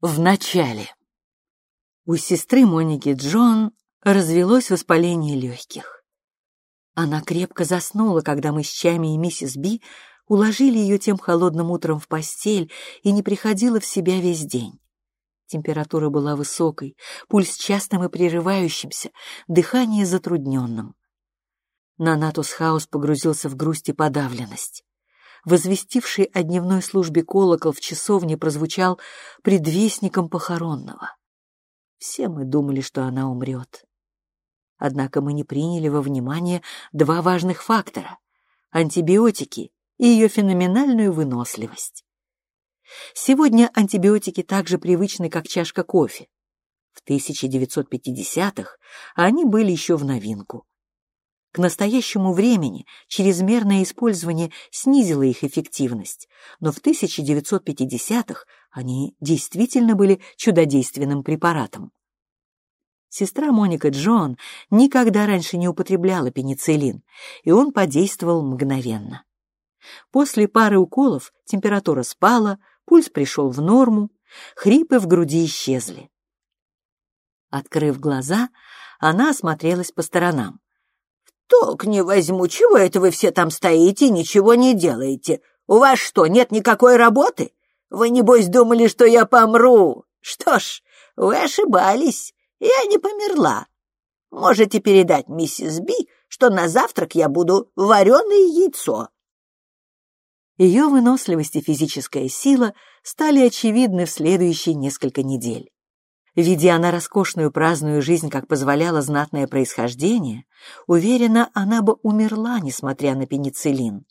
в начале. У сестры Моники Джон развелось воспаление легких. Она крепко заснула, когда мы с Чами и миссис Би уложили ее тем холодным утром в постель и не приходила в себя весь день. Температура была высокой, пульс частым и прерывающимся, дыхание затрудненным. Нанатус Хаус погрузился в грусть и подавленность. Возвестивший о дневной службе колокол в часовне прозвучал предвестником похоронного. Все мы думали, что она умрет. Однако мы не приняли во внимание два важных фактора — антибиотики и ее феноменальную выносливость. Сегодня антибиотики так же привычны, как чашка кофе. В 1950-х они были еще в новинку. К настоящему времени чрезмерное использование снизило их эффективность, но в 1950-х они действительно были чудодейственным препаратом. Сестра Моника Джон никогда раньше не употребляла пенициллин, и он подействовал мгновенно. После пары уколов температура спала, пульс пришел в норму, хрипы в груди исчезли. Открыв глаза, она осмотрелась по сторонам. «Толк не возьму, чего это вы все там стоите и ничего не делаете? У вас что, нет никакой работы? Вы, небось, думали, что я помру? Что ж, вы ошибались, я не померла. Можете передать миссис Би, что на завтрак я буду вареное яйцо». Ее выносливость и физическая сила стали очевидны в следующие несколько недель. Ведя она роскошную праздную жизнь, как позволяло знатное происхождение, уверена, она бы умерла, несмотря на пенициллин.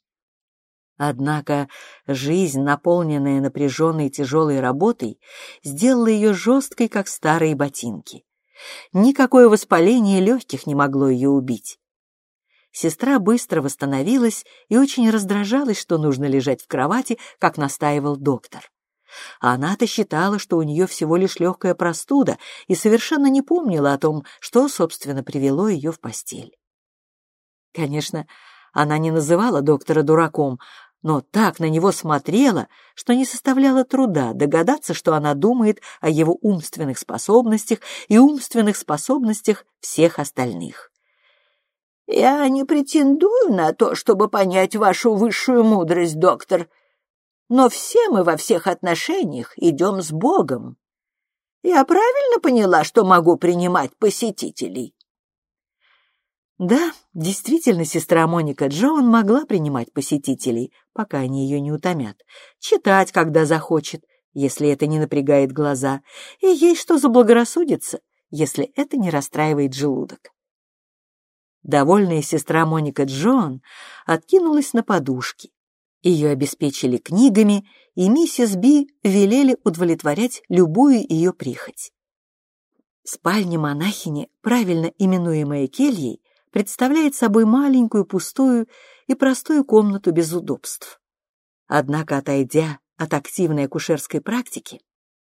Однако жизнь, наполненная напряженной тяжелой работой, сделала ее жесткой, как старые ботинки. Никакое воспаление легких не могло ее убить. Сестра быстро восстановилась и очень раздражалась, что нужно лежать в кровати, как настаивал доктор. Она-то считала, что у нее всего лишь легкая простуда и совершенно не помнила о том, что, собственно, привело ее в постель. Конечно, она не называла доктора дураком, но так на него смотрела, что не составляло труда догадаться, что она думает о его умственных способностях и умственных способностях всех остальных. «Я не претендую на то, чтобы понять вашу высшую мудрость, доктор, но все мы во всех отношениях идем с Богом. Я правильно поняла, что могу принимать посетителей?» Да, действительно, сестра Моника Джоан могла принимать посетителей, пока они ее не утомят, читать, когда захочет, если это не напрягает глаза, и ей что заблагорассудится, если это не расстраивает желудок. Довольная сестра Моника Джон откинулась на подушки. Ее обеспечили книгами, и миссис Би велели удовлетворять любую ее прихоть. Спальня монахини, правильно именуемая кельей, представляет собой маленькую, пустую и простую комнату без удобств. Однако, отойдя от активной акушерской практики,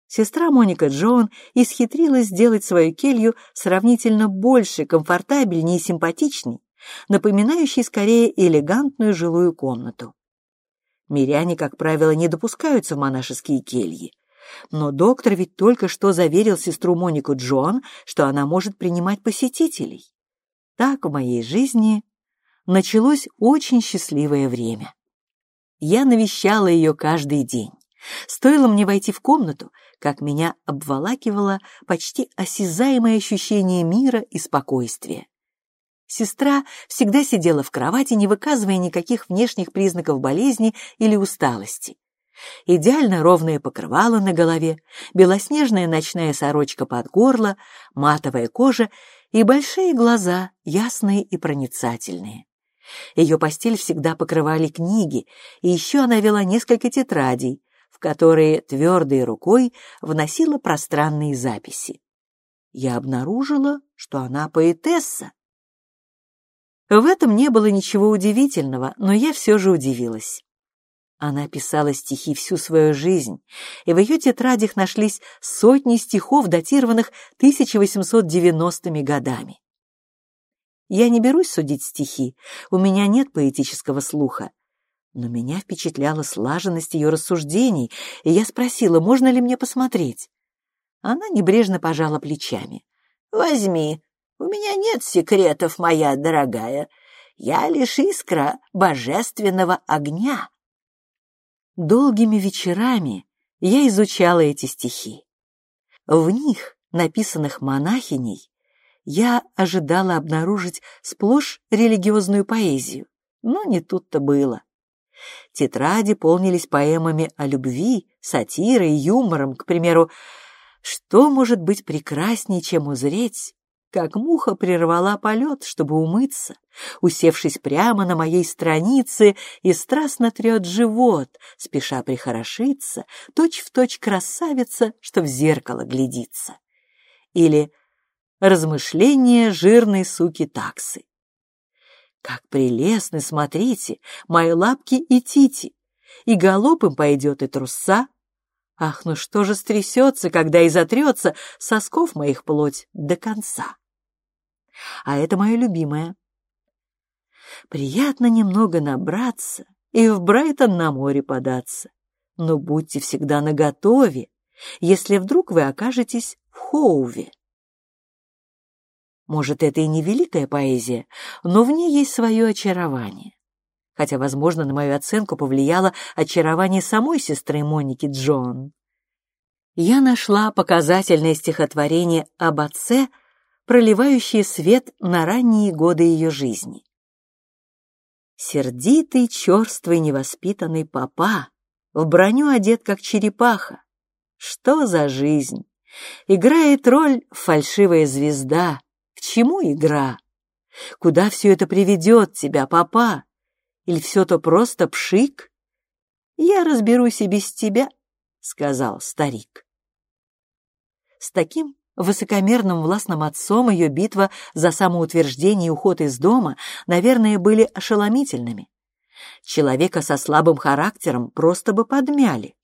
Сестра Моника Джон исхитрилась сделать свою келью сравнительно больше, комфортабельнее и симпатичней, напоминающей скорее элегантную жилую комнату. Миряне, как правило, не допускаются в монашеские кельи. Но доктор ведь только что заверил сестру Монику Джон, что она может принимать посетителей. Так в моей жизни началось очень счастливое время. Я навещала ее каждый день. Стоило мне войти в комнату, как меня обволакивало почти осязаемое ощущение мира и спокойствия. Сестра всегда сидела в кровати, не выказывая никаких внешних признаков болезни или усталости. Идеально ровное покрывало на голове, белоснежная ночная сорочка под горло, матовая кожа и большие глаза, ясные и проницательные. Ее постель всегда покрывали книги, и еще она вела несколько тетрадей, которые твердой рукой вносила пространные записи. Я обнаружила, что она поэтесса. В этом не было ничего удивительного, но я все же удивилась. Она писала стихи всю свою жизнь, и в ее тетрадях нашлись сотни стихов, датированных 1890-ми годами. Я не берусь судить стихи, у меня нет поэтического слуха, но меня впечатляла слаженность ее рассуждений, и я спросила, можно ли мне посмотреть. Она небрежно пожала плечами. «Возьми. У меня нет секретов, моя дорогая. Я лишь искра божественного огня». Долгими вечерами я изучала эти стихи. В них, написанных монахиней, я ожидала обнаружить сплошь религиозную поэзию, но не тут-то было. Тетради полнились поэмами о любви, сатирой, юмором, к примеру, что может быть прекраснее, чем узреть, как муха прервала полет, чтобы умыться, усевшись прямо на моей странице и страстно трет живот, спеша прихорошиться, точь-в-точь точь красавица, что в зеркало глядится. Или размышления жирной суки таксы. Как прелестны, смотрите, мои лапки и тити, и галопом пойдет и труса, Ах, ну что же стрясется, когда и затрется сосков моих плоть до конца? А это мое любимое. Приятно немного набраться и в Брайтон на море податься. Но будьте всегда наготове, если вдруг вы окажетесь в Хоуве. Может, это и не великая поэзия, но в ней есть свое очарование. Хотя, возможно, на мою оценку повлияло очарование самой сестры Моники Джон. Я нашла показательное стихотворение об отце, проливающее свет на ранние годы ее жизни. Сердитый, черствый, невоспитанный папа, в броню одет, как черепаха. Что за жизнь? Играет роль фальшивая звезда, к чему игра? Куда все это приведет тебя, папа? Или все то просто пшик? Я разберусь и без тебя, — сказал старик. С таким высокомерным властным отцом ее битва за самоутверждение и уход из дома, наверное, были ошеломительными. Человека со слабым характером просто бы подмяли.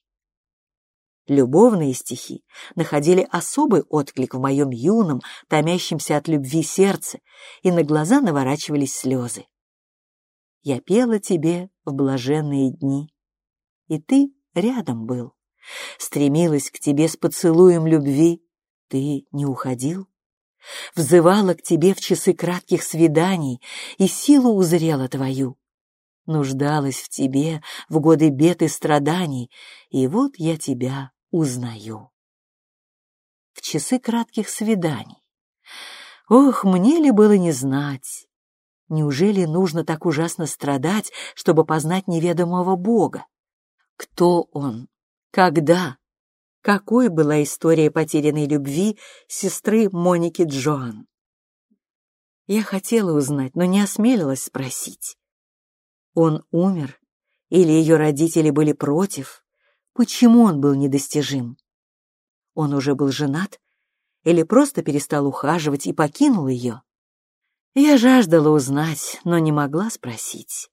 Любовные стихи находили особый отклик в моем юном, томящемся от любви сердце, и на глаза наворачивались слезы. Я пела тебе в блаженные дни, и ты рядом был, стремилась к тебе с поцелуем любви, ты не уходил? Взывала к тебе в часы кратких свиданий и силу узрела твою нуждалась в тебе в годы бед и страданий, и вот я тебя узнаю. В часы кратких свиданий. Ох, мне ли было не знать? Неужели нужно так ужасно страдать, чтобы познать неведомого Бога? Кто он? Когда? Какой была история потерянной любви сестры Моники Джоан? Я хотела узнать, но не осмелилась спросить. Он умер? Или ее родители были против? Почему он был недостижим? Он уже был женат? Или просто перестал ухаживать и покинул ее? Я жаждала узнать, но не могла спросить.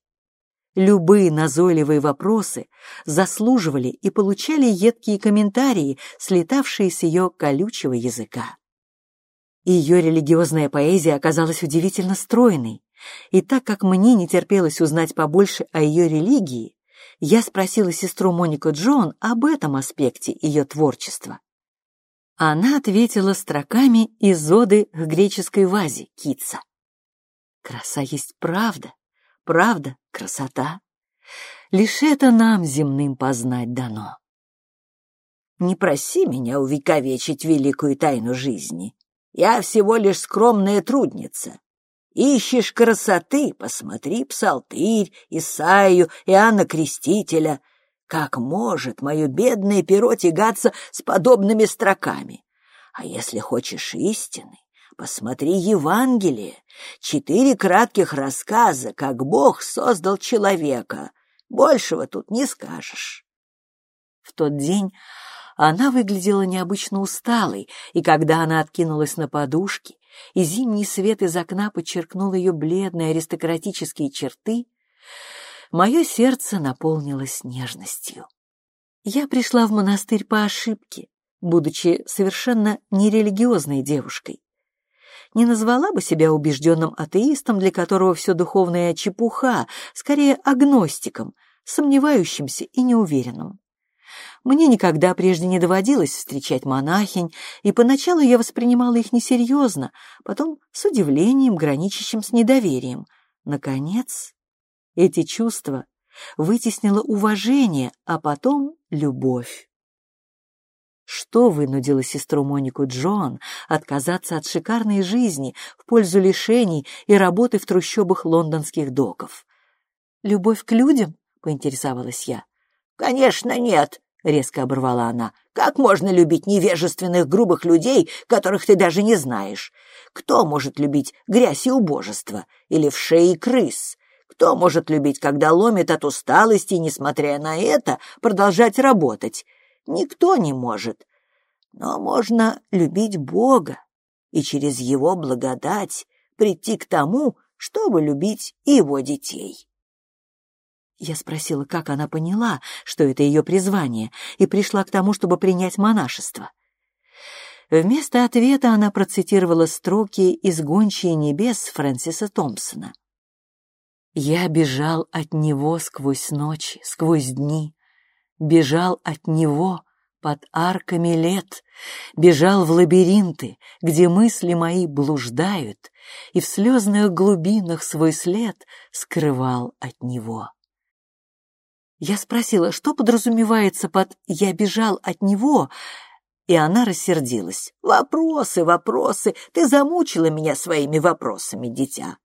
Любые назойливые вопросы заслуживали и получали едкие комментарии, слетавшие с ее колючего языка. Ее религиозная поэзия оказалась удивительно стройной, и так как мне не терпелось узнать побольше о ее религии, я спросила сестру Монику Джон об этом аспекте ее творчества. Она ответила строками из оды к греческой вазе Китса. «Краса есть правда, правда — красота. Лишь это нам земным познать дано». «Не проси меня увековечить великую тайну жизни. Я всего лишь скромная трудница, Ищешь красоты, посмотри Псалтырь, Исаию, Иоанна Крестителя. Как может мое бедное перо тягаться с подобными строками? А если хочешь истины, посмотри Евангелие. Четыре кратких рассказа, как Бог создал человека. Большего тут не скажешь. В тот день она выглядела необычно усталой, и когда она откинулась на подушки, и зимний свет из окна подчеркнул ее бледные аристократические черты, мое сердце наполнилось нежностью. Я пришла в монастырь по ошибке, будучи совершенно нерелигиозной девушкой. Не назвала бы себя убежденным атеистом, для которого все духовное чепуха, скорее агностиком, сомневающимся и неуверенным. Мне никогда прежде не доводилось встречать монахинь, и поначалу я воспринимала их несерьезно, потом с удивлением, граничащим с недоверием. Наконец, эти чувства вытеснило уважение, а потом любовь. Что вынудило сестру Монику Джоан отказаться от шикарной жизни в пользу лишений и работы в трущобах лондонских доков? «Любовь к людям?» — поинтересовалась я. «Конечно нет», — резко оборвала она. «Как можно любить невежественных грубых людей, которых ты даже не знаешь? Кто может любить грязь и убожество? Или в шее крыс? Кто может любить, когда ломит от усталости несмотря на это, продолжать работать? Никто не может. Но можно любить Бога и через Его благодать прийти к тому, чтобы любить Его детей. Я спросила, как она поняла, что это ее призвание, и пришла к тому, чтобы принять монашество. Вместо ответа она процитировала строки из «Гончие небес» Фрэнсиса Томпсона. «Я бежал от него сквозь ночи, сквозь дни, бежал от него под арками лет, бежал в лабиринты, где мысли мои блуждают, и в слезных глубинах свой след скрывал от него. Я спросила, что подразумевается под «я бежал от него», и она рассердилась. «Вопросы, вопросы, ты замучила меня своими вопросами, дитя.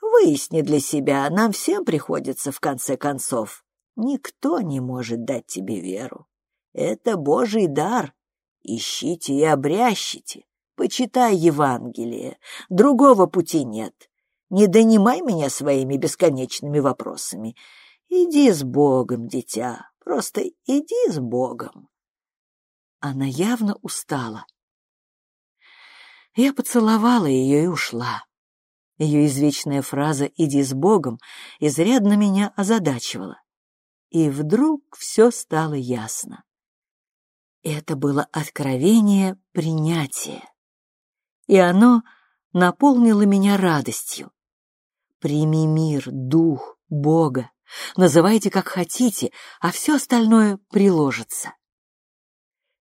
Выясни для себя, нам всем приходится в конце концов. Никто не может дать тебе веру. Это Божий дар. Ищите и обрящите. Почитай Евангелие. Другого пути нет. Не донимай меня своими бесконечными вопросами. Иди с Богом, дитя. Просто иди с Богом. Она явно устала. Я поцеловала ее и ушла. Ее извечная фраза «иди с Богом» изрядно меня озадачивала. И вдруг все стало ясно. Это было откровение принятия. И оно наполнило меня радостью. Прими мир, дух, Бога, называйте как хотите, а все остальное приложится.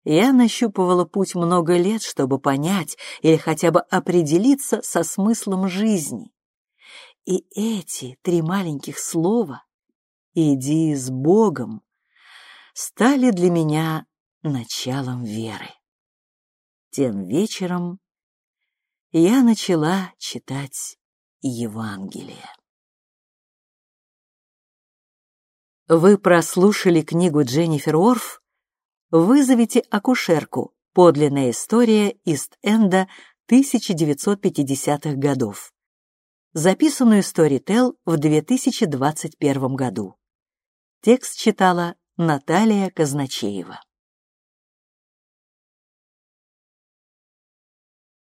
Я нащупывала путь много лет, чтобы понять или хотя бы определиться со смыслом жизни. И эти три маленьких слова «Иди с Богом» стали для меня началом веры. Тем вечером я начала читать Евангелие. Вы прослушали книгу Дженнифер Орф «Вызовите акушерку. Подлинная история Ист-Энда 1950-х годов», записанную Storytel в 2021 году. Текст читала Наталья Казначеева.